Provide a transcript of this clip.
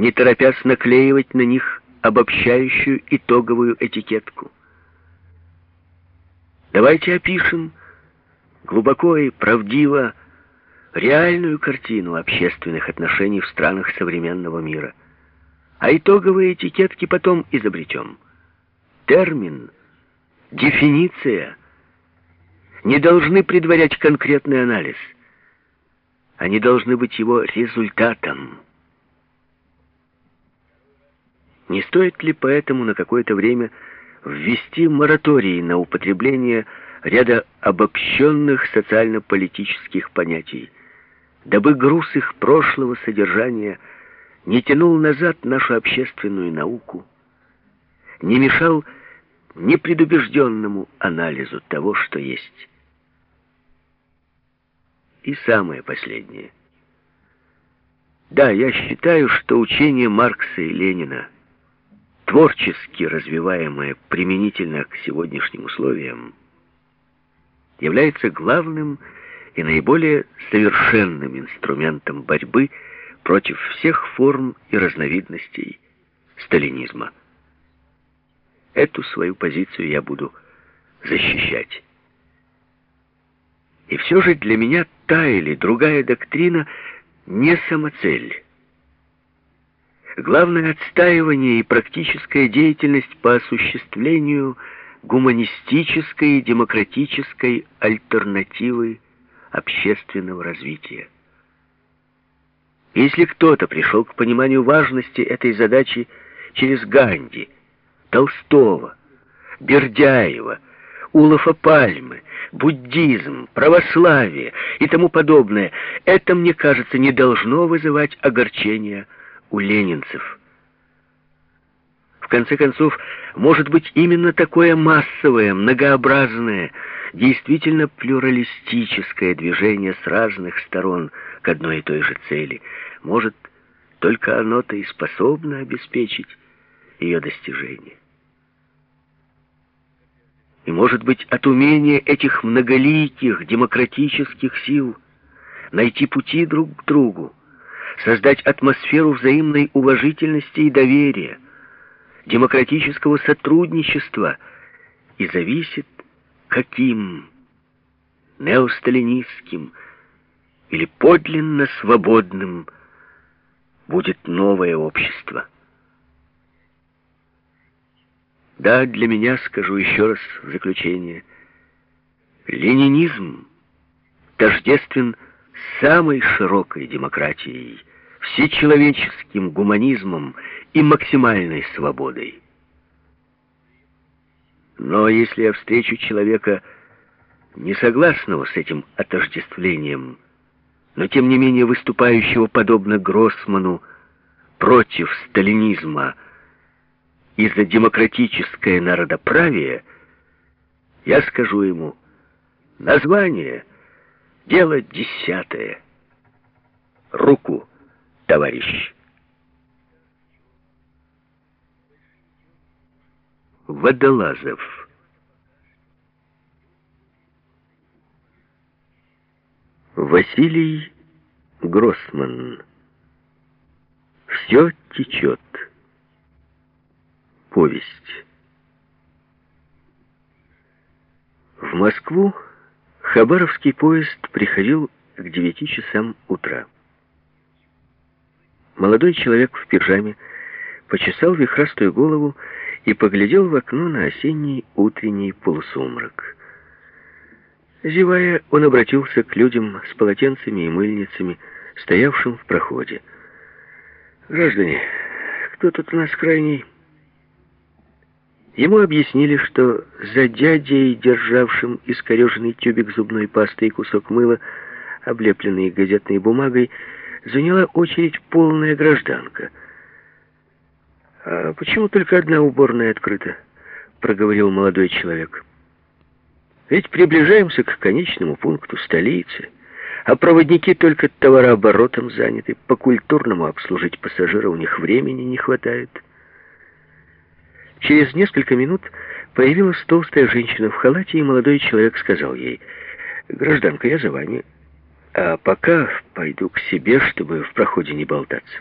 не торопясь наклеивать на них обобщающую итоговую этикетку. Давайте опишем глубоко и правдиво реальную картину общественных отношений в странах современного мира. А итоговые этикетки потом изобретем. Термин, дефиниция не должны предварять конкретный анализ. Они должны быть его результатом. Не стоит ли поэтому на какое-то время ввести мораторий на употребление ряда обобщенных социально-политических понятий, дабы груз их прошлого содержания не тянул назад нашу общественную науку, не мешал непредубежденному анализу того, что есть. И самое последнее. Да, я считаю, что учение Маркса и Ленина, творчески развиваемое применительно к сегодняшним условиям, является главным и наиболее совершенным инструментом борьбы против всех форм и разновидностей сталинизма. Эту свою позицию я буду защищать. И все же для меня та или другая доктрина не самоцель. Главное отстаивание и практическая деятельность по осуществлению гуманистической и демократической альтернативы общественного развития. Если кто-то пришел к пониманию важности этой задачи через Ганди, Толстого, Бердяева, Улафа Пальмы, буддизм, православие и тому подобное, это, мне кажется, не должно вызывать огорчения у ленинцев. В конце концов, может быть именно такое массовое, многообразное, действительно плюралистическое движение с разных сторон к одной и той же цели. Может, только оно-то и способно обеспечить ее достижение. И, может быть, от умения этих многоликих демократических сил найти пути друг к другу, создать атмосферу взаимной уважительности и доверия, демократического сотрудничества и зависит каким неосталинистским или подлинно свободным будет новое общество. Да, для меня, скажу еще раз в заключение, ленинизм тождествен самой широкой демократией, всечеловеческим гуманизмом и максимальной свободой. Но если я встречу человека, не согласного с этим отождествлением, но тем не менее выступающего подобно Гроссману против сталинизма и за демократическое народоправие, я скажу ему, название — дело десятое. Руку, товарищ. Водолазов. Василий Гроссман. Все течет. Повесть. В Москву Хабаровский поезд приходил к девяти часам утра. Молодой человек в пижаме почесал вихрастую голову и поглядел в окно на осенний утренний полусумрак. Зевая, он обратился к людям с полотенцами и мыльницами, стоявшим в проходе. «Граждане, кто тут у нас крайний?» Ему объяснили, что за дядей, державшим искореженный тюбик зубной пасты и кусок мыла, облепленный газетной бумагой, заняла очередь полная гражданка — «А почему только одна уборная открыта?» — проговорил молодой человек. «Ведь приближаемся к конечному пункту столицы, а проводники только товарооборотом заняты, по-культурному обслужить пассажира у них времени не хватает». Через несколько минут появилась толстая женщина в халате, и молодой человек сказал ей, «Гражданка, я за вами, а пока пойду к себе, чтобы в проходе не болтаться».